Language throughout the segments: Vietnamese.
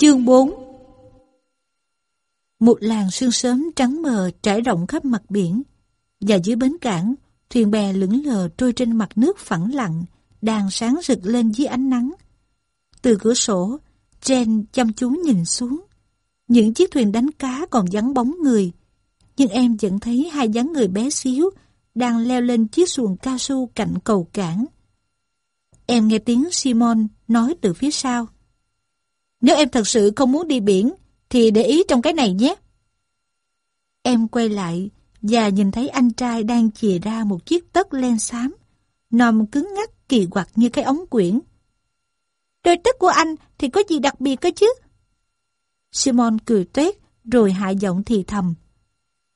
Chương 4 Một làng sương sớm trắng mờ trải rộng khắp mặt biển và dưới bến cảng, thuyền bè lững lờ trôi trên mặt nước phẳng lặng, đang sáng rực lên dưới ánh nắng. Từ cửa sổ, Jen chăm chú nhìn xuống. Những chiếc thuyền đánh cá còn vắng bóng người, nhưng em vẫn thấy hai dáng người bé xíu đang leo lên chiếc xuồng cao su cạnh cầu cảng. Em nghe tiếng Simon nói từ phía sau. Nếu em thật sự không muốn đi biển, thì để ý trong cái này nhé. Em quay lại và nhìn thấy anh trai đang chìa ra một chiếc tất len xám, nòm cứng ngắc kỳ quặc như cái ống quyển. Đôi tất của anh thì có gì đặc biệt cơ chứ? Simon cười tuyết rồi hạ giọng thì thầm.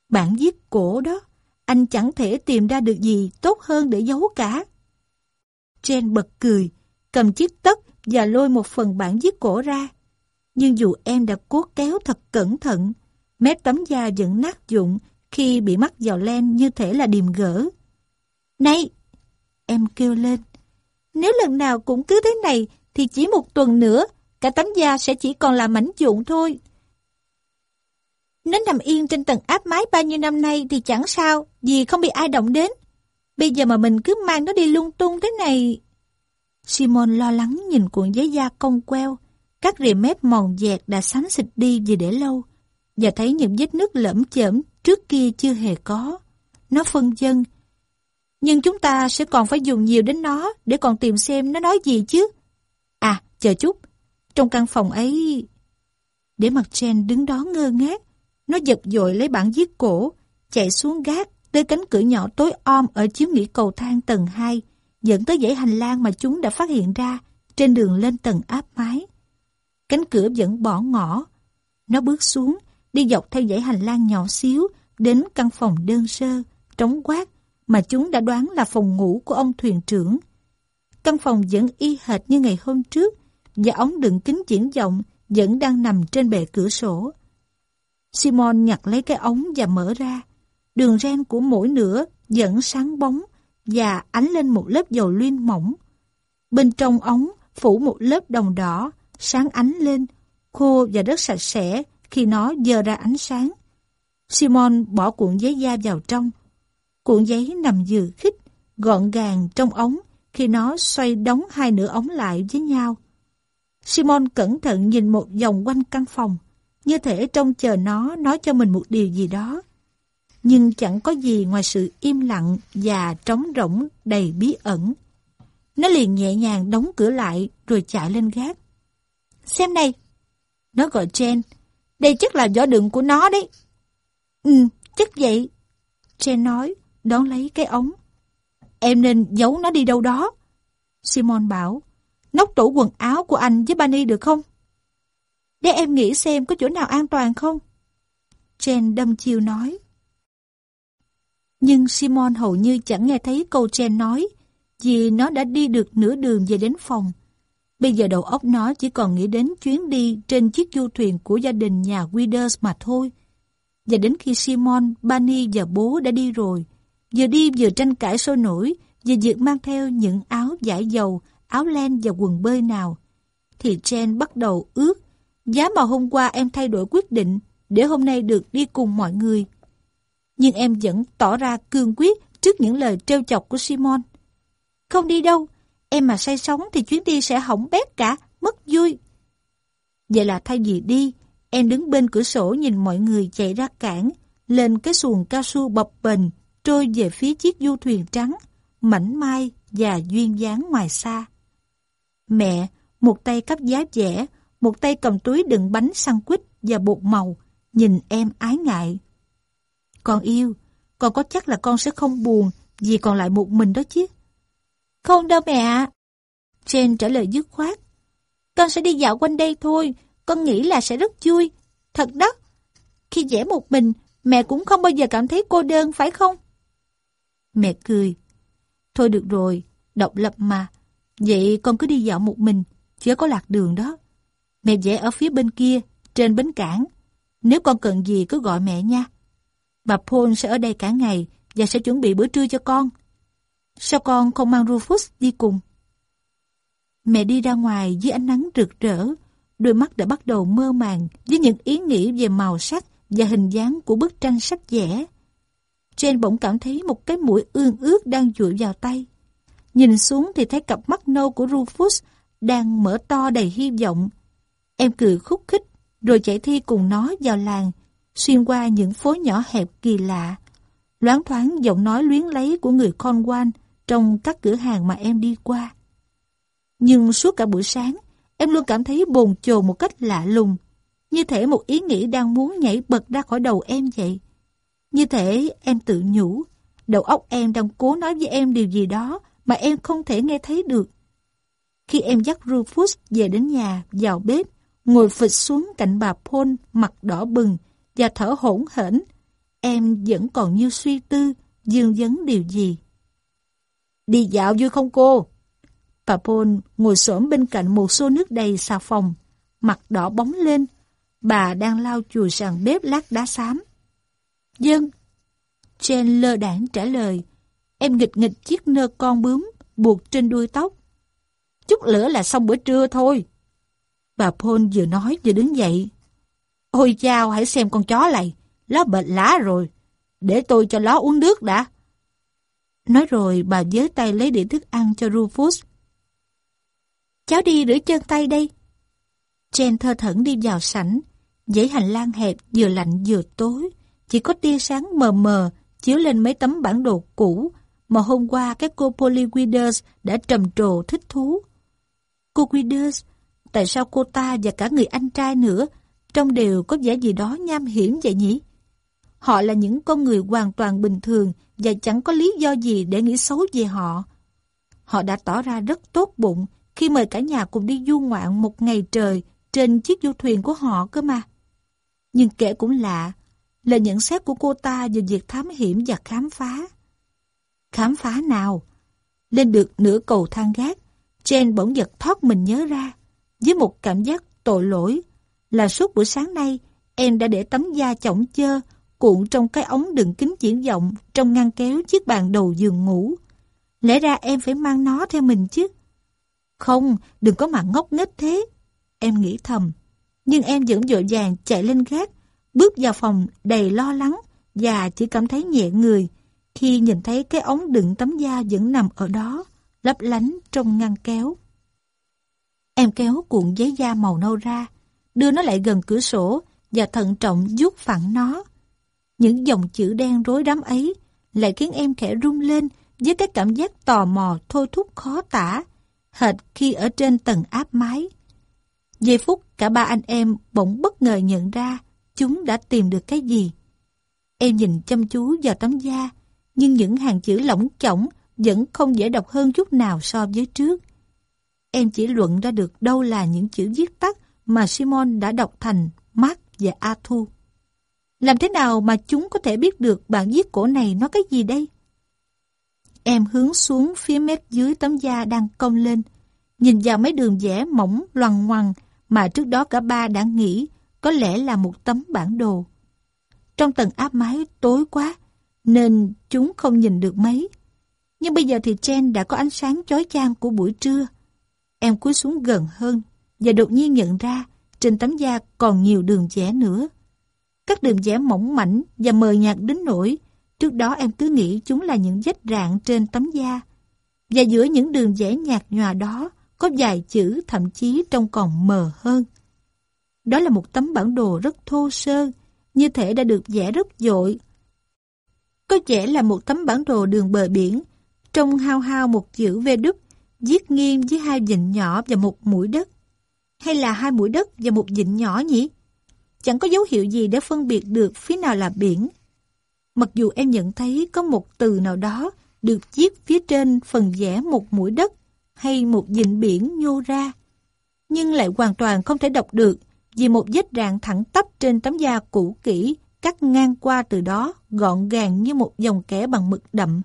Bản viết cổ đó, anh chẳng thể tìm ra được gì tốt hơn để giấu cả. Jen bật cười, cầm chiếc tất và lôi một phần bản viết cổ ra. Nhưng dù em đã cố kéo thật cẩn thận, mép tấm da vẫn nát dụng khi bị mắc vào len như thể là điềm gỡ. Này! Em kêu lên. Nếu lần nào cũng cứ thế này thì chỉ một tuần nữa cả tấm da sẽ chỉ còn là mảnh dụng thôi. Nó nằm yên trên tầng áp mái bao nhiêu năm nay thì chẳng sao, vì không bị ai động đến. Bây giờ mà mình cứ mang nó đi lung tung thế này... Simon lo lắng nhìn cuộn giấy da cong queo, các rìa mép mòn dẹt đã sánh xịt đi vì để lâu, và thấy những vết nứt lẫm chởm trước kia chưa hề có. Nó phân dân. Nhưng chúng ta sẽ còn phải dùng nhiều đến nó để còn tìm xem nó nói gì chứ. À, chờ chút. Trong căn phòng ấy... Để mặt Jen đứng đó ngơ ngác, nó giật dội lấy bản viết cổ, chạy xuống gác tới cánh cửa nhỏ tối om ở chiếu nghỉ cầu thang tầng 2, dẫn tới dãy hành lang mà chúng đã phát hiện ra trên đường lên tầng áp mái. Cánh cửa vẫn bỏ ngỏ. Nó bước xuống, đi dọc theo dãy hành lang nhỏ xíu đến căn phòng đơn sơ, trống quát mà chúng đã đoán là phòng ngủ của ông thuyền trưởng. Căn phòng vẫn y hệt như ngày hôm trước và ống đựng kính chuyển vọng vẫn đang nằm trên bệ cửa sổ. Simon nhặt lấy cái ống và mở ra. Đường ren của mỗi nửa vẫn sáng bóng và ánh lên một lớp dầu luyên mỏng. Bên trong ống phủ một lớp đồng đỏ, sáng ánh lên, khô và rất sạch sẽ khi nó dơ ra ánh sáng. Simon bỏ cuộn giấy da vào trong. Cuộn giấy nằm dự khích, gọn gàng trong ống khi nó xoay đóng hai nửa ống lại với nhau. Simon cẩn thận nhìn một vòng quanh căn phòng, như thể trông chờ nó nói cho mình một điều gì đó. Nhưng chẳng có gì ngoài sự im lặng và trống rỗng đầy bí ẩn. Nó liền nhẹ nhàng đóng cửa lại rồi chạy lên gác. Xem này! Nó gọi Jen. Đây chắc là vỏ đựng của nó đấy. Ừ, chắc vậy. Jen nói, đón lấy cái ống. Em nên giấu nó đi đâu đó. Simon bảo, nóc tủ quần áo của anh với Bunny được không? Để em nghĩ xem có chỗ nào an toàn không? Jen đâm chiêu nói. Nhưng Simon hầu như chẳng nghe thấy câu Jen nói, vì nó đã đi được nửa đường về đến phòng. Bây giờ đầu óc nó chỉ còn nghĩ đến chuyến đi trên chiếc du thuyền của gia đình nhà Withers mà thôi. Và đến khi Simon, Bunny và bố đã đi rồi, vừa đi vừa tranh cãi sôi nổi về việc mang theo những áo giải dầu, áo len và quần bơi nào, thì Jen bắt đầu ước Giá mà hôm qua em thay đổi quyết định để hôm nay được đi cùng mọi người. Nhưng em vẫn tỏ ra cương quyết trước những lời trêu chọc của Simon. Không đi đâu, em mà say sóng thì chuyến đi sẽ hỏng bét cả, mất vui. Vậy là thay vì đi, em đứng bên cửa sổ nhìn mọi người chạy ra cảng, lên cái xuồng cao su bập bềnh, trôi về phía chiếc du thuyền trắng, mảnh mai và duyên dáng ngoài xa. Mẹ, một tay cắp giá vẽ, một tay cầm túi đựng bánh sandwich và bột màu, nhìn em ái ngại. Con yêu, con có chắc là con sẽ không buồn vì còn lại một mình đó chứ? Không đâu mẹ ạ. Jane trả lời dứt khoát. Con sẽ đi dạo quanh đây thôi, con nghĩ là sẽ rất vui. Thật đó, khi vẽ một mình, mẹ cũng không bao giờ cảm thấy cô đơn phải không? Mẹ cười. Thôi được rồi, độc lập mà. Vậy con cứ đi dạo một mình, chứ có lạc đường đó. Mẹ vẽ ở phía bên kia, trên bến cảng. Nếu con cần gì cứ gọi mẹ nha. Bà Paul sẽ ở đây cả ngày và sẽ chuẩn bị bữa trưa cho con. Sao con không mang Rufus đi cùng? Mẹ đi ra ngoài dưới ánh nắng rực rỡ, đôi mắt đã bắt đầu mơ màng với những ý nghĩ về màu sắc và hình dáng của bức tranh sách vẽ. Jane bỗng cảm thấy một cái mũi ương ướt đang dụi vào tay. Nhìn xuống thì thấy cặp mắt nâu của Rufus đang mở to đầy hy vọng. Em cười khúc khích, rồi chạy thi cùng nó vào làng, xuyên qua những phố nhỏ hẹp kỳ lạ. Loáng thoáng giọng nói luyến lấy của người Cornwall trong các cửa hàng mà em đi qua. Nhưng suốt cả buổi sáng, em luôn cảm thấy bồn chồn một cách lạ lùng, như thể một ý nghĩ đang muốn nhảy bật ra khỏi đầu em vậy. Như thể em tự nhủ, đầu óc em đang cố nói với em điều gì đó mà em không thể nghe thấy được. Khi em dắt Rufus về đến nhà, vào bếp, ngồi phịch xuống cạnh bà Paul mặt đỏ bừng và thở hổn hển, em vẫn còn như suy tư, dương vấn điều gì. Đi dạo vui không cô? Bà Paul ngồi xổm bên cạnh một xô nước đầy xà phòng, mặt đỏ bóng lên. Bà đang lau chùi sàn bếp lát đá xám. Dân. Jen lơ đảng trả lời. Em nghịch nghịch chiếc nơ con bướm buộc trên đuôi tóc. Chút lửa là xong bữa trưa thôi. Bà Paul vừa nói vừa đứng dậy. Ôi chao, hãy xem con chó này. Nó bệnh lá rồi. Để tôi cho nó uống nước đã. Nói rồi bà giới tay lấy đĩa thức ăn cho Rufus. Cháu đi rửa chân tay đây. Jane thơ thẩn đi vào sảnh. Dãy hành lang hẹp vừa lạnh vừa tối. Chỉ có tia sáng mờ mờ chiếu lên mấy tấm bản đồ cũ mà hôm qua các cô Polly Withers đã trầm trồ thích thú. Cô Withers, tại sao cô ta và cả người anh trai nữa trông đều có vẻ gì đó nham hiểm vậy nhỉ? Họ là những con người hoàn toàn bình thường và chẳng có lý do gì để nghĩ xấu về họ. Họ đã tỏ ra rất tốt bụng khi mời cả nhà cùng đi du ngoạn một ngày trời trên chiếc du thuyền của họ cơ mà. Nhưng kể cũng lạ, là nhận xét của cô ta về việc thám hiểm và khám phá. Khám phá nào? Lên được nửa cầu thang gác, Jane bỗng giật thoát mình nhớ ra, với một cảm giác tội lỗi, là suốt buổi sáng nay em đã để tấm da chỏng chơ cuộn trong cái ống đựng kính chuyển vọng trong ngăn kéo chiếc bàn đầu giường ngủ. Lẽ ra em phải mang nó theo mình chứ. Không, đừng có mà ngốc nghếch thế. Em nghĩ thầm. Nhưng em vẫn vội vàng chạy lên gác, bước vào phòng đầy lo lắng và chỉ cảm thấy nhẹ người khi nhìn thấy cái ống đựng tấm da vẫn nằm ở đó, lấp lánh trong ngăn kéo. Em kéo cuộn giấy da màu nâu ra, đưa nó lại gần cửa sổ và thận trọng vuốt phẳng nó. Những dòng chữ đen rối đám ấy lại khiến em khẽ rung lên với cái cảm giác tò mò thôi thúc khó tả, hệt khi ở trên tầng áp mái. Giây phút cả ba anh em bỗng bất ngờ nhận ra chúng đã tìm được cái gì. Em nhìn chăm chú vào tấm da, nhưng những hàng chữ lỏng chỏng vẫn không dễ đọc hơn chút nào so với trước. Em chỉ luận ra được đâu là những chữ viết tắt mà Simon đã đọc thành Mark và Arthur. Làm thế nào mà chúng có thể biết được bản viết cổ này nói cái gì đây? Em hướng xuống phía mép dưới tấm da đang cong lên, nhìn vào mấy đường vẽ mỏng loằng ngoằng mà trước đó cả ba đã nghĩ có lẽ là một tấm bản đồ. Trong tầng áp mái tối quá, nên chúng không nhìn được mấy. Nhưng bây giờ thì Jen đã có ánh sáng chói chang của buổi trưa. Em cúi xuống gần hơn và đột nhiên nhận ra trên tấm da còn nhiều đường vẽ nữa. Các đường vẽ mỏng mảnh và mờ nhạt đến nỗi trước đó em cứ nghĩ chúng là những vết rạn trên tấm da. Và giữa những đường vẽ nhạt nhòa đó có vài chữ thậm chí trông còn mờ hơn. Đó là một tấm bản đồ rất thô sơ, như thể đã được vẽ rất dội. Có vẻ là một tấm bản đồ đường bờ biển, trông hao hao một chữ V đúc, viết nghiêng với hai vịnh nhỏ và một mũi đất. Hay là hai mũi đất và một vịnh nhỏ nhỉ? Chẳng có dấu hiệu gì để phân biệt được phía nào là biển. Mặc dù em nhận thấy có một từ nào đó được viết phía trên phần vẽ một mũi đất hay một dịnh biển nhô ra, nhưng lại hoàn toàn không thể đọc được vì một vết rạn thẳng tắp trên tấm da cũ kỹ cắt ngang qua từ đó gọn gàng như một dòng kẻ bằng mực đậm.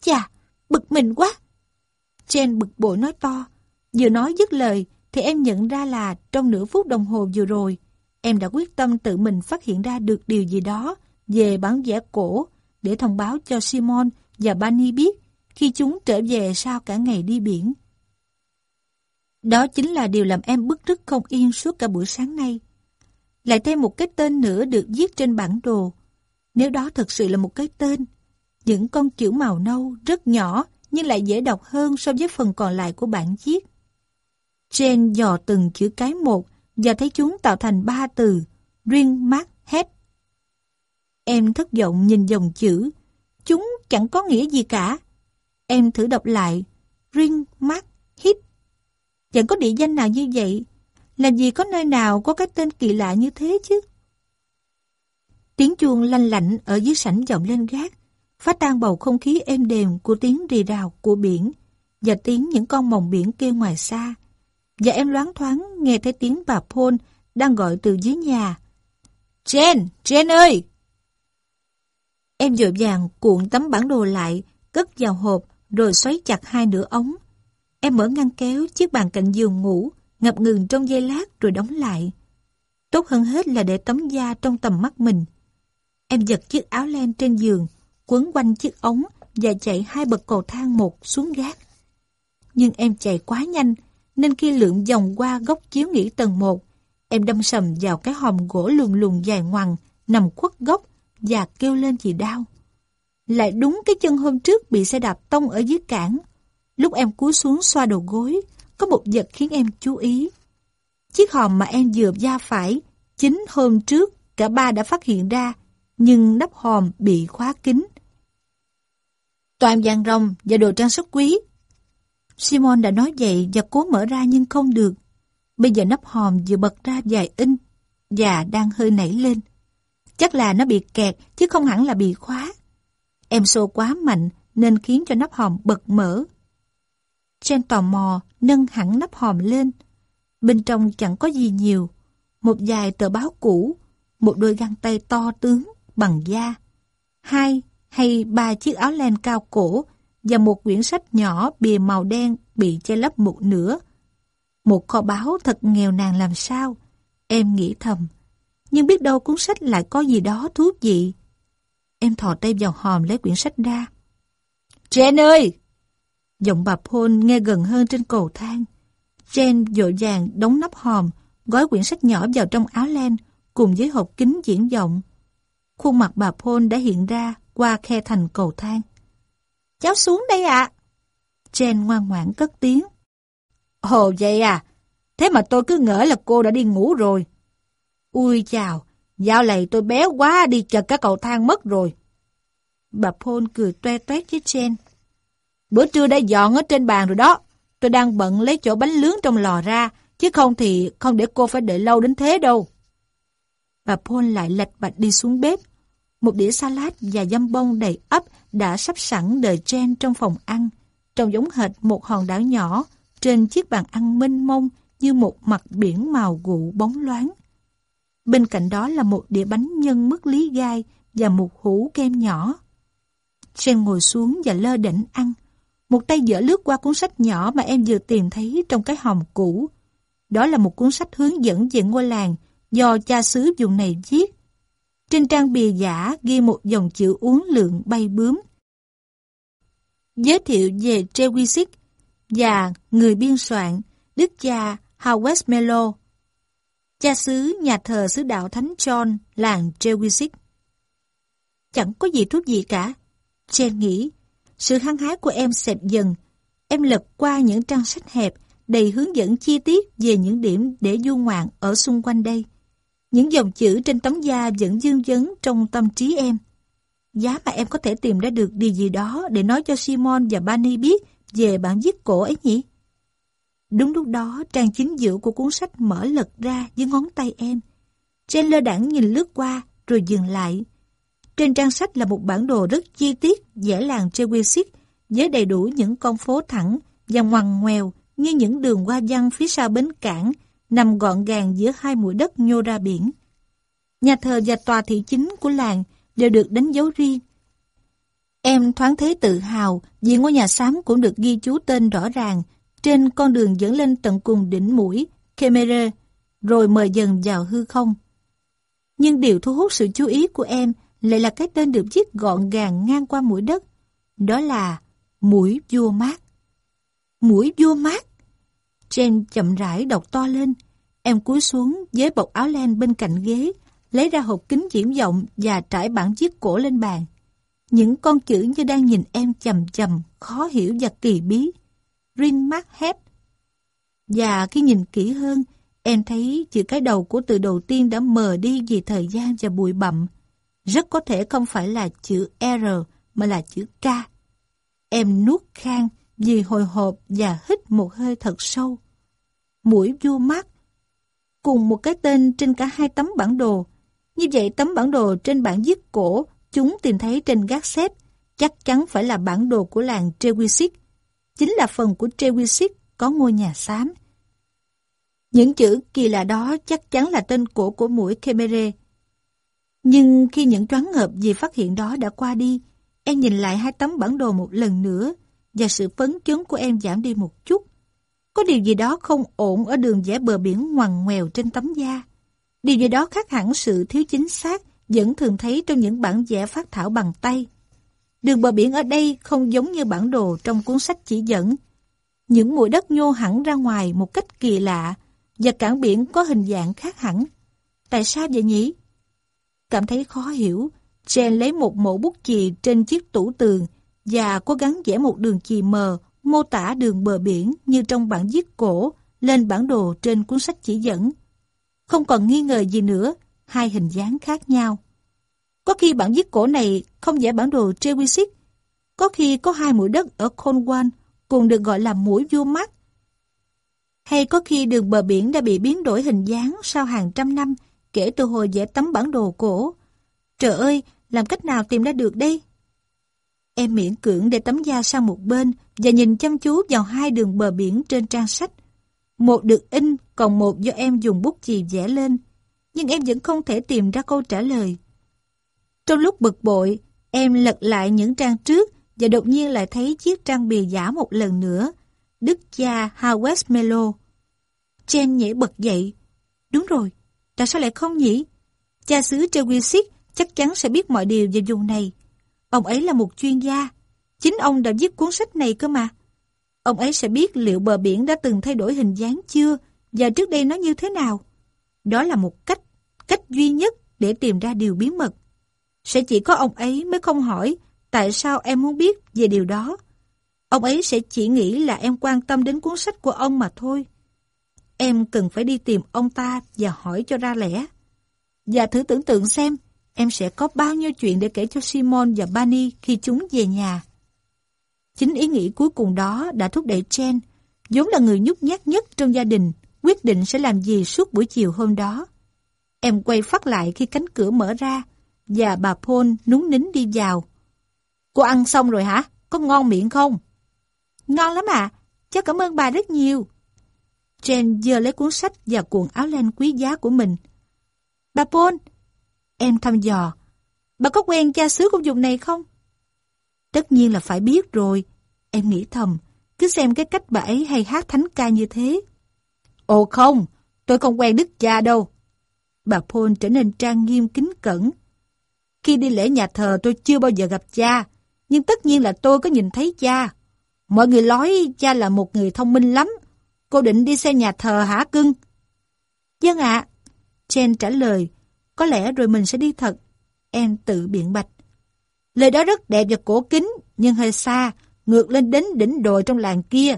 Chà, bực mình quá! Jen bực bội nói to. Vừa nói dứt lời thì em nhận ra là trong nửa phút đồng hồ vừa rồi em đã quyết tâm tự mình phát hiện ra được điều gì đó về bản vẽ cổ để thông báo cho Simon và Bunny biết khi chúng trở về sau cả ngày đi biển. Đó chính là điều làm em bức rứt không yên suốt cả buổi sáng nay. Lại thêm một cái tên nữa được viết trên bản đồ. Nếu đó thật sự là một cái tên, những con chữ màu nâu rất nhỏ nhưng lại dễ đọc hơn so với phần còn lại của bản viết. Trên dò từng chữ cái một và thấy chúng tạo thành ba từ Ring Mark Head. Em thất vọng nhìn dòng chữ. Chúng chẳng có nghĩa gì cả. Em thử đọc lại. Ring Mark Hit. Chẳng có địa danh nào như vậy. Làm gì có nơi nào có cái tên kỳ lạ như thế chứ? Tiếng chuông lanh lạnh ở dưới sảnh vọng lên gác, phá tan bầu không khí êm đềm của tiếng rì rào của biển và tiếng những con mồng biển kêu ngoài xa. Và em loáng thoáng nghe thấy tiếng bà Paul đang gọi từ dưới nhà. Jen, Jen ơi! Em dội vàng cuộn tấm bản đồ lại, cất vào hộp, rồi xoáy chặt hai nửa ống. Em mở ngăn kéo chiếc bàn cạnh giường ngủ, ngập ngừng trong giây lát rồi đóng lại. Tốt hơn hết là để tấm da trong tầm mắt mình. Em giật chiếc áo len trên giường, quấn quanh chiếc ống và chạy hai bậc cầu thang một xuống gác. Nhưng em chạy quá nhanh, nên khi lượn vòng qua góc chiếu nghỉ tầng 1, em đâm sầm vào cái hòm gỗ lùn lùn dài ngoằng, nằm khuất góc và kêu lên vì đau. Lại đúng cái chân hôm trước bị xe đạp tông ở dưới cảng. Lúc em cúi xuống xoa đầu gối, có một vật khiến em chú ý. Chiếc hòm mà em vừa da phải, chính hôm trước cả ba đã phát hiện ra, nhưng nắp hòm bị khóa kín. Toàn vàng rồng và đồ trang sức quý. Simon đã nói vậy và cố mở ra nhưng không được. Bây giờ nắp hòm vừa bật ra vài in và đang hơi nảy lên. Chắc là nó bị kẹt chứ không hẳn là bị khóa. Em xô quá mạnh nên khiến cho nắp hòm bật mở. Jen tò mò nâng hẳn nắp hòm lên. Bên trong chẳng có gì nhiều. Một vài tờ báo cũ, một đôi găng tay to tướng bằng da, hai hay ba chiếc áo len cao cổ và một quyển sách nhỏ bìa màu đen bị che lấp một nửa. Một kho báu thật nghèo nàn làm sao, em nghĩ thầm. Nhưng biết đâu cuốn sách lại có gì đó thú vị. Em thò tay vào hòm lấy quyển sách ra. Jen ơi! Giọng bà Paul nghe gần hơn trên cầu thang. Jen dội vàng đóng nắp hòm, gói quyển sách nhỏ vào trong áo len, cùng với hộp kính diễn vọng. Khuôn mặt bà Paul đã hiện ra qua khe thành cầu thang. Cháu xuống đây ạ. À. Jen ngoan ngoãn cất tiếng. Ồ vậy à, thế mà tôi cứ ngỡ là cô đã đi ngủ rồi. Ui chào, dạo này tôi béo quá đi chật cả cầu thang mất rồi. Bà Paul cười toe toét với Jen. Bữa trưa đã dọn ở trên bàn rồi đó. Tôi đang bận lấy chỗ bánh lướng trong lò ra, chứ không thì không để cô phải đợi lâu đến thế đâu. Bà Paul lại lạch bạch đi xuống bếp. Một đĩa salad và dăm bông đầy ấp đã sắp sẵn đợi Jen trong phòng ăn, trông giống hệt một hòn đảo nhỏ trên chiếc bàn ăn mênh mông như một mặt biển màu gụ bóng loáng. Bên cạnh đó là một đĩa bánh nhân mứt lý gai và một hũ kem nhỏ. Sen ngồi xuống và lơ đỉnh ăn. Một tay dở lướt qua cuốn sách nhỏ mà em vừa tìm thấy trong cái hòm cũ. Đó là một cuốn sách hướng dẫn về ngôi làng do cha xứ vùng này viết. Trên trang bìa giả ghi một dòng chữ uống lượng bay bướm. Giới thiệu về Trewisic và người biên soạn Đức cha Howard Melo, cha xứ nhà thờ xứ đạo Thánh John làng Trewisic. Chẳng có gì thuốc gì cả. Jen nghĩ, sự hăng hái của em xẹp dần. Em lật qua những trang sách hẹp đầy hướng dẫn chi tiết về những điểm để du ngoạn ở xung quanh đây. Những dòng chữ trên tấm da vẫn dương vấn trong tâm trí em. Giá mà em có thể tìm ra được điều gì đó để nói cho Simon và Bani biết về bản viết cổ ấy nhỉ? Đúng lúc đó, trang chính giữa của cuốn sách mở lật ra dưới ngón tay em. Trên lơ đẳng nhìn lướt qua, rồi dừng lại. Trên trang sách là một bản đồ rất chi tiết vẽ làng Chewisic, với đầy đủ những con phố thẳng và ngoằn ngoèo như những đường hoa văn phía sau bến cảng nằm gọn gàng giữa hai mũi đất nhô ra biển. Nhà thờ và tòa thị chính của làng đều được đánh dấu riêng. Em thoáng thấy tự hào vì ngôi nhà xám cũng được ghi chú tên rõ ràng trên con đường dẫn lên tận cùng đỉnh mũi Kemere, rồi mời dần vào hư không. Nhưng điều thu hút sự chú ý của em lại là cái tên được viết gọn gàng ngang qua mũi đất. Đó là mũi vua mát. Mũi vua mát? Jane chậm rãi đọc to lên. Em cúi xuống với bọc áo len bên cạnh ghế, lấy ra hộp kính viễn vọng và trải bản viết cổ lên bàn. Những con chữ như đang nhìn em chầm chầm, khó hiểu và kỳ bí. Rin mắt hết. Và khi nhìn kỹ hơn, em thấy chữ cái đầu của từ đầu tiên đã mờ đi vì thời gian và bụi bặm. Rất có thể không phải là chữ R mà là chữ K. Em nuốt khang vì hồi hộp và hít một hơi thật sâu. Mũi vua mắt. Cùng một cái tên trên cả hai tấm bản đồ. Như vậy tấm bản đồ trên bản viết cổ chúng tìm thấy trên gác xếp chắc chắn phải là bản đồ của làng Trewisic. Chính là phần của Trewisic có ngôi nhà xám. Những chữ kỳ lạ đó chắc chắn là tên cổ của mũi Khmer. Nhưng khi những choáng ngợp vì phát hiện đó đã qua đi, em nhìn lại hai tấm bản đồ một lần nữa và sự phấn chấn của em giảm đi một chút. Có điều gì đó không ổn ở đường vẽ bờ biển ngoằn ngoèo trên tấm da. Điều gì đó khác hẳn sự thiếu chính xác vẫn thường thấy trong những bản vẽ phát thảo bằng tay. Đường bờ biển ở đây không giống như bản đồ trong cuốn sách chỉ dẫn. Những mũi đất nhô hẳn ra ngoài một cách kỳ lạ và cảng biển có hình dạng khác hẳn. Tại sao vậy nhỉ? Cảm thấy khó hiểu, Jane lấy một mẫu bút chì trên chiếc tủ tường và cố gắng vẽ một đường chì mờ mô tả đường bờ biển như trong bản viết cổ lên bản đồ trên cuốn sách chỉ dẫn. Không còn nghi ngờ gì nữa, hai hình dáng khác nhau. Có khi bản viết cổ này không vẽ bản đồ Trewisic, có khi có hai mũi đất ở Cornwall cùng được gọi là mũi vua mắt. Hay có khi đường bờ biển đã bị biến đổi hình dáng sau hàng trăm năm kể từ hồi vẽ tấm bản đồ cổ. Trời ơi, làm cách nào tìm ra được đây? Em miễn cưỡng để tấm da sang một bên và nhìn chăm chú vào hai đường bờ biển trên trang sách. Một được in, còn một do em dùng bút chì vẽ lên. Nhưng em vẫn không thể tìm ra câu trả lời. Trong lúc bực bội, em lật lại những trang trước và đột nhiên lại thấy chiếc trang bìa giả một lần nữa. Đức cha Howard Melo. Jen nhảy bật dậy. Đúng rồi, tại sao lại không nhỉ? Cha xứ Trewisic chắc chắn sẽ biết mọi điều về vùng này. Ông ấy là một chuyên gia. Chính ông đã viết cuốn sách này cơ mà. Ông ấy sẽ biết liệu bờ biển đã từng thay đổi hình dáng chưa và trước đây nó như thế nào. Đó là một cách, cách duy nhất để tìm ra điều bí mật. Sẽ chỉ có ông ấy mới không hỏi tại sao em muốn biết về điều đó. Ông ấy sẽ chỉ nghĩ là em quan tâm đến cuốn sách của ông mà thôi. Em cần phải đi tìm ông ta và hỏi cho ra lẽ. Và thử tưởng tượng xem, em sẽ có bao nhiêu chuyện để kể cho Simon và Bani khi chúng về nhà. Chính ý nghĩ cuối cùng đó đã thúc đẩy Jen, vốn là người nhút nhát nhất trong gia đình, quyết định sẽ làm gì suốt buổi chiều hôm đó. Em quay phát lại khi cánh cửa mở ra, và bà Paul núng nín đi vào. Cô ăn xong rồi hả? Có ngon miệng không? Ngon lắm à, cháu cảm ơn bà rất nhiều. Jen giơ lấy cuốn sách và cuộn áo len quý giá của mình. Bà Paul, em thăm dò, bà có quen cha xứ của vùng này không? Tất nhiên là phải biết rồi, em nghĩ thầm, cứ xem cái cách bà ấy hay hát thánh ca như thế. Ồ không, tôi không quen đức cha đâu. Bà Paul trở nên trang nghiêm kính cẩn. Khi đi lễ nhà thờ tôi chưa bao giờ gặp cha, nhưng tất nhiên là tôi có nhìn thấy cha. Mọi người nói cha là một người thông minh lắm. Cô định đi xem nhà thờ hả cưng? Dân vâng ạ. Jen trả lời, có lẽ rồi mình sẽ đi thật. Em tự biện bạch. Lời đó rất đẹp và cổ kính, nhưng hơi xa, ngược lên đến đỉnh đồi trong làng kia.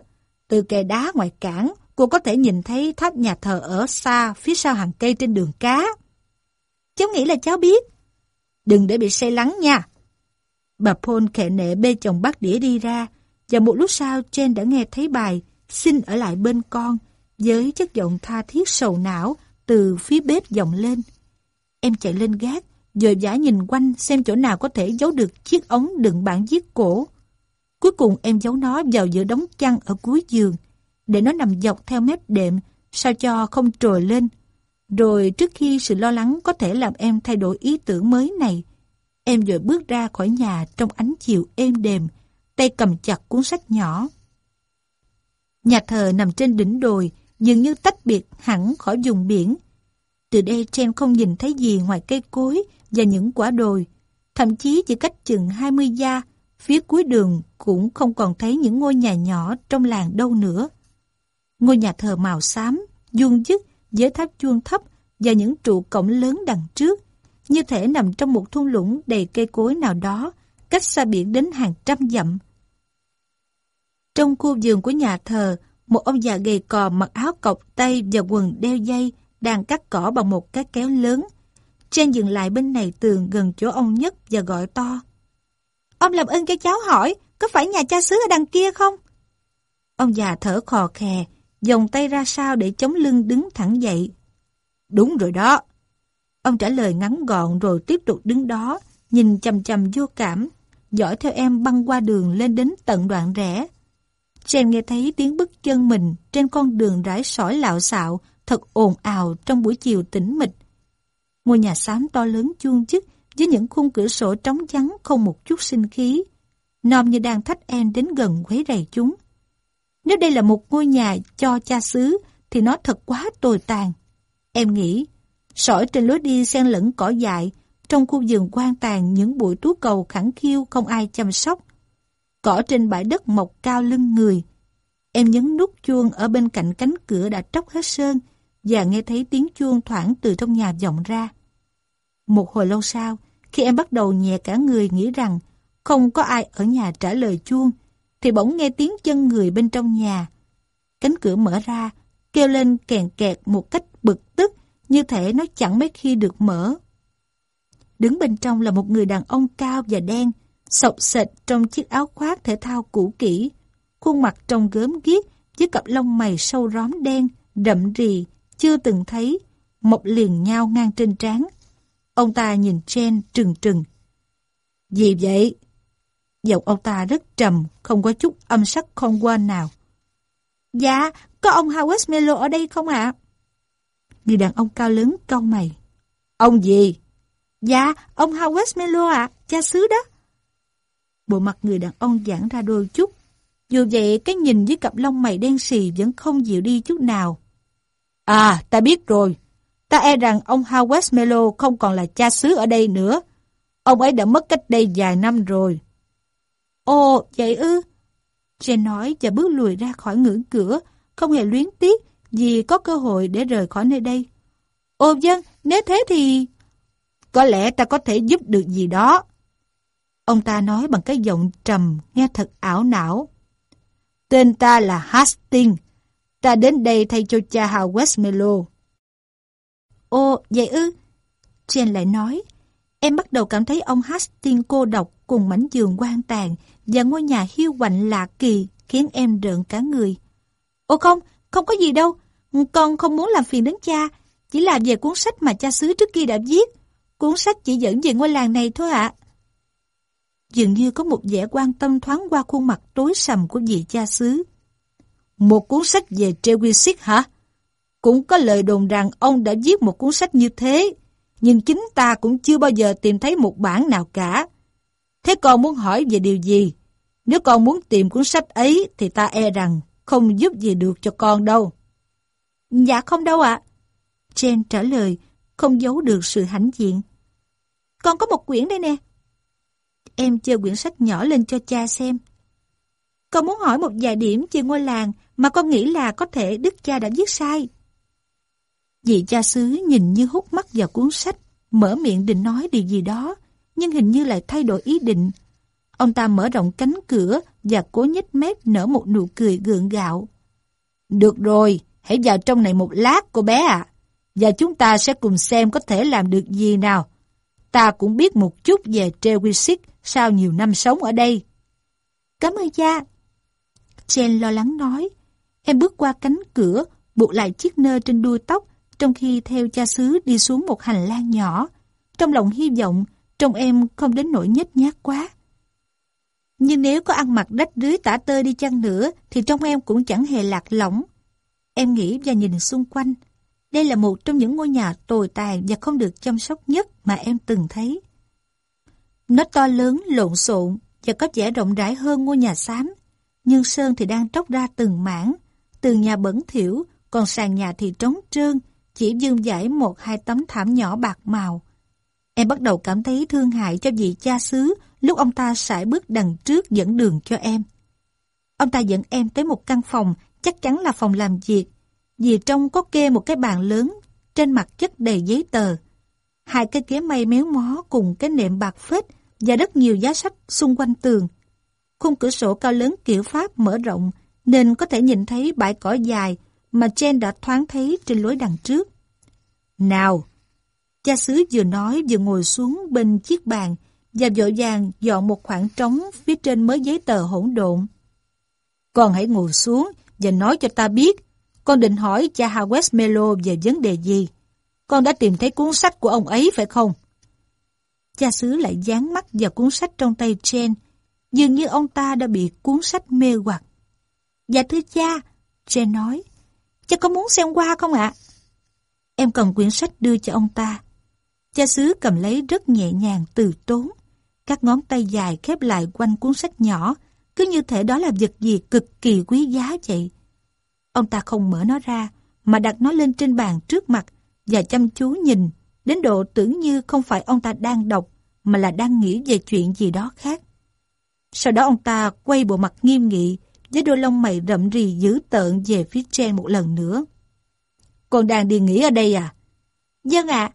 Từ kè đá ngoài cảng, cô có thể nhìn thấy tháp nhà thờ ở xa phía sau hàng cây trên đường cá. Cháu nghĩ là cháu biết. Đừng để bị say lắng nha. Bà Paul khệ nệ bê chồng bát đĩa đi ra, và một lúc sau Jane đã nghe thấy bài xin ở lại bên con, với chất giọng tha thiết sầu não từ phía bếp vọng lên. Em chạy lên gác, dời giả nhìn quanh xem chỗ nào có thể giấu được chiếc ống đựng bản viết cổ. Cuối cùng em giấu nó vào giữa đống chăn ở cuối giường, để nó nằm dọc theo mép đệm, sao cho không trồi lên. Rồi trước khi sự lo lắng có thể làm em thay đổi ý tưởng mới này, em vừa bước ra khỏi nhà trong ánh chiều êm đềm, tay cầm chặt cuốn sách nhỏ. Nhà thờ nằm trên đỉnh đồi, dường như tách biệt hẳn khỏi vùng biển. Từ đây Chen không nhìn thấy gì ngoài cây cối và những quả đồi. Thậm chí chỉ cách chừng 20 gia, phía cuối đường cũng không còn thấy những ngôi nhà nhỏ trong làng đâu nữa. Ngôi nhà thờ màu xám, vuông dứt, với tháp chuông thấp và những trụ cổng lớn đằng trước, như thể nằm trong một thung lũng đầy cây cối nào đó, cách xa biển đến hàng trăm dặm. Trong khu vườn của nhà thờ, một ông già gầy cò mặc áo cọc tay và quần đeo dây đang cắt cỏ bằng một cái kéo lớn. Trên dừng lại bên này tường gần chỗ ông nhất và gọi to. Ông làm ơn cho cháu hỏi, có phải nhà cha xứ ở đằng kia không? Ông già thở khò khè, dòng tay ra sao để chống lưng đứng thẳng dậy. Đúng rồi đó. Ông trả lời ngắn gọn rồi tiếp tục đứng đó, nhìn chầm chầm vô cảm, dõi theo em băng qua đường lên đến tận đoạn rẽ. Jen nghe thấy tiếng bước chân mình trên con đường rải sỏi lạo xạo, thật ồn ào trong buổi chiều tĩnh mịch. Ngôi nhà xám to lớn chuông chức với những khung cửa sổ trống trắng không một chút sinh khí. Nom như đang thách em đến gần quấy rầy chúng. Nếu đây là một ngôi nhà cho cha xứ thì nó thật quá tồi tàn. Em nghĩ, sỏi trên lối đi xen lẫn cỏ dại, trong khu vườn quan tàn những bụi tú cầu khẳng khiu không ai chăm sóc. Cỏ trên bãi đất mọc cao lưng người. Em nhấn nút chuông ở bên cạnh cánh cửa đã tróc hết sơn và nghe thấy tiếng chuông thoảng từ trong nhà vọng ra. Một hồi lâu sau, khi em bắt đầu nhẹ cả người nghĩ rằng không có ai ở nhà trả lời chuông, thì bỗng nghe tiếng chân người bên trong nhà. Cánh cửa mở ra, kêu lên kèn kẹt một cách bực tức, như thể nó chẳng mấy khi được mở. Đứng bên trong là một người đàn ông cao và đen, sọc sệt trong chiếc áo khoác thể thao cũ kỹ, khuôn mặt trông gớm ghiếc với cặp lông mày sâu róm đen, đậm rì, chưa từng thấy, mọc liền nhau ngang trên trán. Ông ta nhìn Jen trừng trừng. Gì vậy? Giọng ông ta rất trầm, không có chút âm sắc không quên nào. Dạ, có ông Howard Melo ở đây không ạ? Người đàn ông cao lớn cau mày. Ông gì? Dạ, ông Howard Melo ạ, cha xứ đó. Bộ mặt người đàn ông giãn ra đôi chút. Dù vậy, cái nhìn với cặp lông mày đen xì vẫn không dịu đi chút nào. À, ta biết rồi. Ta e rằng ông Howard Melo không còn là cha xứ ở đây nữa. Ông ấy đã mất cách đây vài năm rồi. Ồ, vậy ư? Jen nói và bước lùi ra khỏi ngưỡng cửa, không hề luyến tiếc vì có cơ hội để rời khỏi nơi đây. Ồ dân, nếu thế thì... Có lẽ ta có thể giúp được gì đó. Ông ta nói bằng cái giọng trầm, nghe thật ảo não. Tên ta là Hastings. Ta đến đây thay cho cha Hào Westmelo. Ồ, vậy ư? Jen lại nói. Em bắt đầu cảm thấy ông Hastings cô độc cùng mảnh giường quan tàn và ngôi nhà hiu quạnh lạ kỳ khiến em rợn cả người. Ồ không, không có gì đâu. Con không muốn làm phiền đến cha. Chỉ là về cuốn sách mà cha xứ trước kia đã viết. Cuốn sách chỉ dẫn về ngôi làng này thôi ạ. Dường như có một vẻ quan tâm thoáng qua khuôn mặt tối sầm của vị cha xứ. Một cuốn sách về Trewisic hả? Cũng có lời đồn rằng ông đã viết một cuốn sách như thế, nhưng chính ta cũng chưa bao giờ tìm thấy một bản nào cả. Thế con muốn hỏi về điều gì? Nếu con muốn tìm cuốn sách ấy thì ta e rằng không giúp gì được cho con đâu. Dạ không đâu ạ. À. Jen trả lời, không giấu được sự hãnh diện. Con có một quyển đây nè. Em chơi quyển sách nhỏ lên cho cha xem. Con muốn hỏi một vài điểm về ngôi làng mà con nghĩ là có thể đức cha đã viết sai. Vị cha xứ nhìn như hút mắt vào cuốn sách, mở miệng định nói điều gì đó, nhưng hình như lại thay đổi ý định. Ông ta mở rộng cánh cửa và cố nhếch mép nở một nụ cười gượng gạo. Được rồi, hãy vào trong này một lát cô bé ạ. Và chúng ta sẽ cùng xem có thể làm được gì nào. Ta cũng biết một chút về Trewisic sau nhiều năm sống ở đây. Cảm ơn cha. Jen lo lắng nói. Em bước qua cánh cửa, buộc lại chiếc nơ trên đuôi tóc, trong khi theo cha xứ đi xuống một hành lang nhỏ. Trong lòng hy vọng, trong em không đến nỗi nhếch nhác quá. Nhưng nếu có ăn mặc đách rưới tả tơi đi chăng nữa, thì trong em cũng chẳng hề lạc lõng. Em nghĩ và nhìn xung quanh. Đây là một trong những ngôi nhà tồi tàn và không được chăm sóc nhất mà em từng thấy. Nó to lớn, lộn xộn và có vẻ rộng rãi hơn ngôi nhà xám. Nhưng sơn thì đang tróc ra từng mảng, từng nhà bẩn thỉu, còn sàn nhà thì trống trơn, chỉ dương dải một hai tấm thảm nhỏ bạc màu. Em bắt đầu cảm thấy thương hại cho vị cha xứ lúc ông ta sải bước đằng trước dẫn đường cho em. Ông ta dẫn em tới một căn phòng chắc chắn là phòng làm việc, vì trong có kê một cái bàn lớn, trên mặt chất đầy giấy tờ. Hai cái ghế mây méo mó cùng cái nệm bạc phết và rất nhiều giá sách xung quanh tường. Khung cửa sổ cao lớn kiểu Pháp mở rộng nên có thể nhìn thấy bãi cỏ dài mà Jen đã thoáng thấy trên lối đằng trước. Nào! Cha xứ vừa nói vừa ngồi xuống bên chiếc bàn và vội vàng dọn một khoảng trống phía trên mới giấy tờ hỗn độn. Con hãy ngồi xuống và nói cho ta biết con định hỏi cha Hawes Melo về vấn đề gì. Con đã tìm thấy cuốn sách của ông ấy phải không? Cha xứ lại dán mắt vào cuốn sách trong tay Jen. Dường như ông ta đã bị cuốn sách mê hoặc. Dạ thưa cha, Jen nói. Cha có muốn xem qua không ạ? Em cầm quyển sách đưa cho ông ta. Cha xứ cầm lấy rất nhẹ nhàng từ tốn. Các ngón tay dài khép lại quanh cuốn sách nhỏ, cứ như thể đó là vật gì cực kỳ quý giá vậy. Ông ta không mở nó ra, mà đặt nó lên trên bàn trước mặt và chăm chú nhìn, đến độ tưởng như không phải ông ta đang đọc, mà là đang nghĩ về chuyện gì đó khác. Sau đó ông ta quay bộ mặt nghiêm nghị, với đôi lông mày rậm rì dữ tợn về phía trên một lần nữa. Con đang đi nghỉ ở đây à? Dân ạ,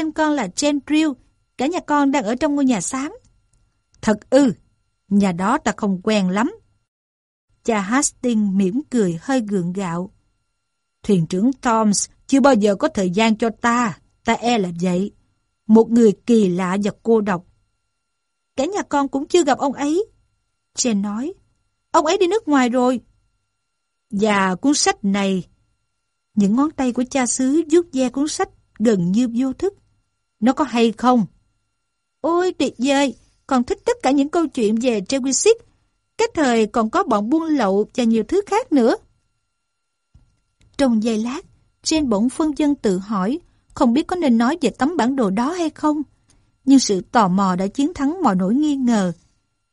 tên con là Jane Drill, cả nhà con đang ở trong ngôi nhà xám. Thật ư, nhà đó ta không quen lắm. Cha Hastings mỉm cười hơi gượng gạo. Thuyền trưởng Toms chưa bao giờ có thời gian cho ta, ta e là vậy. Một người kỳ lạ và cô độc. Cả nhà con cũng chưa gặp ông ấy. Jane nói, ông ấy đi nước ngoài rồi. Và cuốn sách này, những ngón tay của cha xứ vuốt ve cuốn sách gần như vô thức. Nó có hay không? Ôi tuyệt vời, còn thích tất cả những câu chuyện về Trewisic. Cái thời còn có bọn buôn lậu và nhiều thứ khác nữa. Trong giây lát, Jane bỗng phân dân tự hỏi, không biết có nên nói về tấm bản đồ đó hay không. Nhưng sự tò mò đã chiến thắng mọi nỗi nghi ngờ.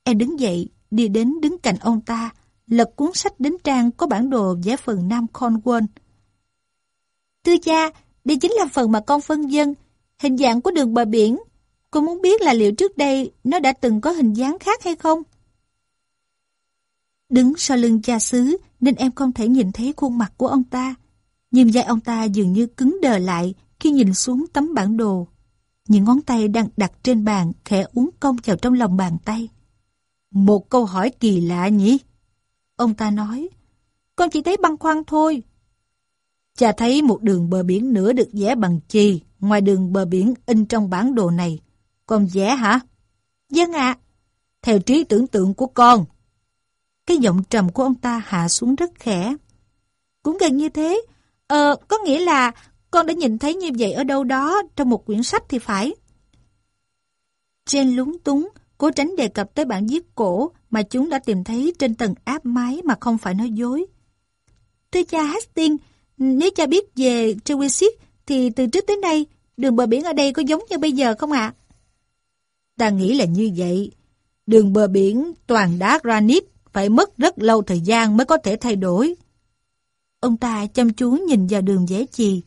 Em đứng dậy, đi đến đứng cạnh ông ta, lật cuốn sách đến trang có bản đồ vẽ phần Nam Cornwall. Thưa cha, đây chính là phần mà con phân dân, hình dạng của đường bờ biển. Cô muốn biết là liệu trước đây nó đã từng có hình dáng khác hay không? Đứng sau lưng cha xứ nên em không thể nhìn thấy khuôn mặt của ông ta. Nhưng vai ông ta dường như cứng đờ lại khi nhìn xuống tấm bản đồ. Những ngón tay đang đặt trên bàn khẽ uống cong vào trong lòng bàn tay. Một câu hỏi kỳ lạ nhỉ? Ông ta nói, con chỉ thấy băng khoăn thôi. Cha thấy một đường bờ biển nữa được vẽ bằng chì ngoài đường bờ biển in trong bản đồ này. Con vẽ hả? Dân ạ. Theo trí tưởng tượng của con. Cái giọng trầm của ông ta hạ xuống rất khẽ. Cũng gần như thế. Ờ, có nghĩa là con đã nhìn thấy như vậy ở đâu đó trong một quyển sách thì phải. Jane lúng túng, cố tránh đề cập tới bản viết cổ mà chúng đã tìm thấy trên tầng áp máy mà không phải nói dối. Thưa cha Hastings, nếu cha biết về Trewisic thì từ trước tới nay đường bờ biển ở đây có giống như bây giờ không ạ? Ta nghĩ là như vậy. Đường bờ biển toàn đá granite phải mất rất lâu thời gian mới có thể thay đổi. Ông ta chăm chú nhìn vào đường vẽ chì.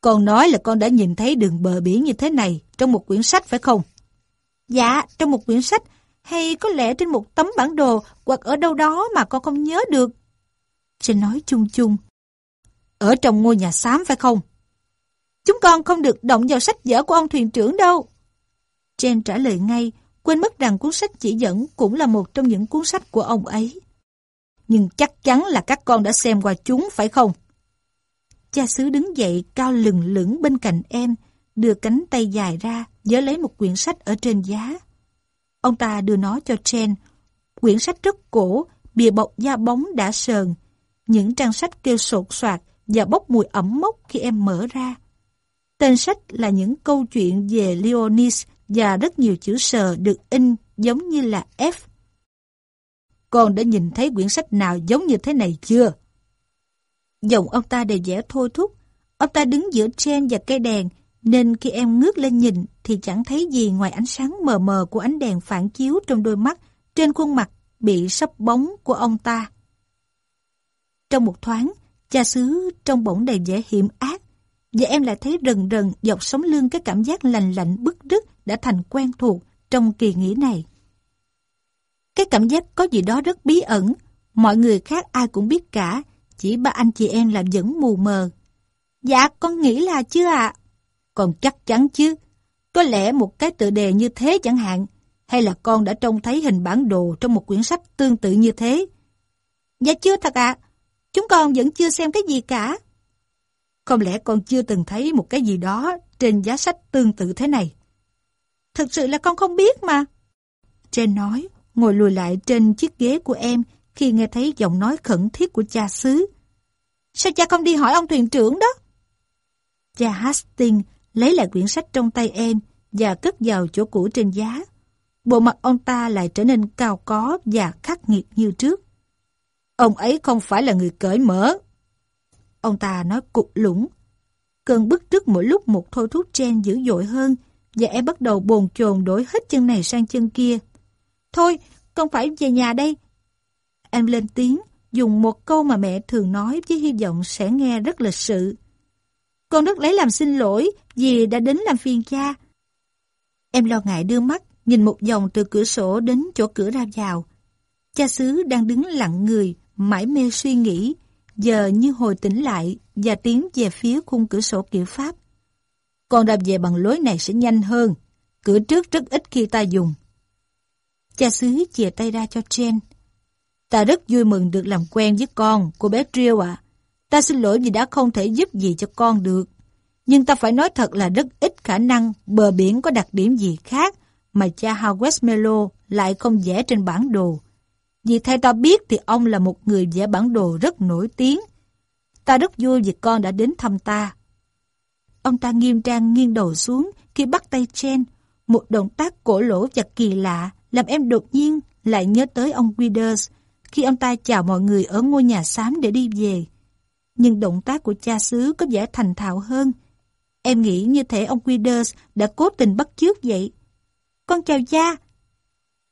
Con nói là con đã nhìn thấy đường bờ biển như thế này trong một quyển sách phải không? Dạ, trong một quyển sách hay có lẽ trên một tấm bản đồ hoặc ở đâu đó mà con không nhớ được. Trên nói chung chung. Ở trong ngôi nhà xám phải không? Chúng con không được động vào sách vở của ông thuyền trưởng đâu. Jen trả lời ngay, quên mất rằng cuốn sách chỉ dẫn cũng là một trong những cuốn sách của ông ấy. Nhưng chắc chắn là các con đã xem qua chúng phải không? Cha xứ đứng dậy cao lừng lửng bên cạnh em, đưa cánh tay dài ra, giơ lấy một quyển sách ở trên giá. Ông ta đưa nó cho Jen. Quyển sách rất cổ, bìa bọc da bóng đã sờn. Những trang sách kêu sột soạt và bốc mùi ẩm mốc khi em mở ra. Tên sách là những câu chuyện về Leonis và rất nhiều chữ sờ được in giống như là F. Con đã nhìn thấy quyển sách nào giống như thế này chưa? Giọng ông ta đầy vẻ thôi thúc. Ông ta đứng giữa trên và cây đèn, nên khi em ngước lên nhìn thì chẳng thấy gì ngoài ánh sáng mờ mờ của ánh đèn phản chiếu trong đôi mắt, trên khuôn mặt bị sắp bóng của ông ta. Trong một thoáng, cha xứ trong bỗng đầy vẻ hiểm ác, và em lại thấy rần rần dọc sống lưng cái cảm giác lành lạnh bức rứt đã thành quen thuộc trong kỳ nghỉ này. Cái cảm giác có gì đó rất bí ẩn, Mọi người khác ai cũng biết cả, chỉ ba anh chị em là vẫn mù mờ. Dạ, con nghĩ là chưa ạ. Còn chắc chắn chứ. Có lẽ một cái tựa đề như thế chẳng hạn, hay là con đã trông thấy hình bản đồ trong một quyển sách tương tự như thế? Dạ chưa thật ạ. Chúng con vẫn chưa xem cái gì cả. Không lẽ con chưa từng thấy một cái gì đó trên giá sách tương tự thế này? Thực sự là con không biết mà. Trên nói, ngồi lùi lại trên chiếc ghế của em khi nghe thấy giọng nói khẩn thiết của cha xứ. Sao cha không đi hỏi ông thuyền trưởng đó? Cha Hastings lấy lại quyển sách trong tay em và cất vào chỗ cũ trên giá. Bộ mặt ông ta lại trở nên cao có và khắc nghiệt như trước. Ông ấy không phải là người cởi mở. Ông ta nói cục lũng. Cơn bức tức mỗi lúc một thôi thúc chen dữ dội hơn và em bắt đầu bồn chồn đổi hết chân này sang chân kia. Thôi, con phải về nhà đây. Em lên tiếng, dùng một câu mà mẹ thường nói với hy vọng sẽ nghe rất lịch sự. Con rất lấy làm xin lỗi vì đã đến làm phiền cha. Em lo ngại đưa mắt, nhìn một vòng từ cửa sổ đến chỗ cửa ra vào. Cha xứ đang đứng lặng người, mãi mê suy nghĩ, giờ như hồi tỉnh lại và tiến về phía khung cửa sổ kiểu Pháp. Con đạp về bằng lối này sẽ nhanh hơn, cửa trước rất ít khi ta dùng. Cha xứ chìa tay ra cho Jen. Ta rất vui mừng được làm quen với con, cô bé Triêu ạ. Ta xin lỗi vì đã không thể giúp gì cho con được. Nhưng ta phải nói thật là rất ít khả năng bờ biển có đặc điểm gì khác mà cha Howard Melo lại không vẽ trên bản đồ. Vì theo ta biết thì ông là một người vẽ bản đồ rất nổi tiếng. Ta rất vui vì con đã đến thăm ta. Ông ta nghiêm trang nghiêng đầu xuống khi bắt tay Chen, một động tác cổ lỗ và kỳ lạ làm em đột nhiên lại nhớ tới ông Withers khi ông ta chào mọi người ở ngôi nhà xám để đi về. Nhưng động tác của cha xứ có vẻ thành thạo hơn. Em nghĩ như thể ông Withers đã cố tình bắt chước vậy. Con chào cha.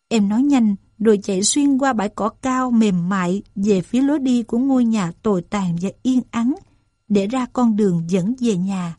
Em nói nhanh rồi chạy xuyên qua bãi cỏ cao mềm mại về phía lối đi của ngôi nhà tồi tàn và yên ắng, để ra con đường dẫn về nhà.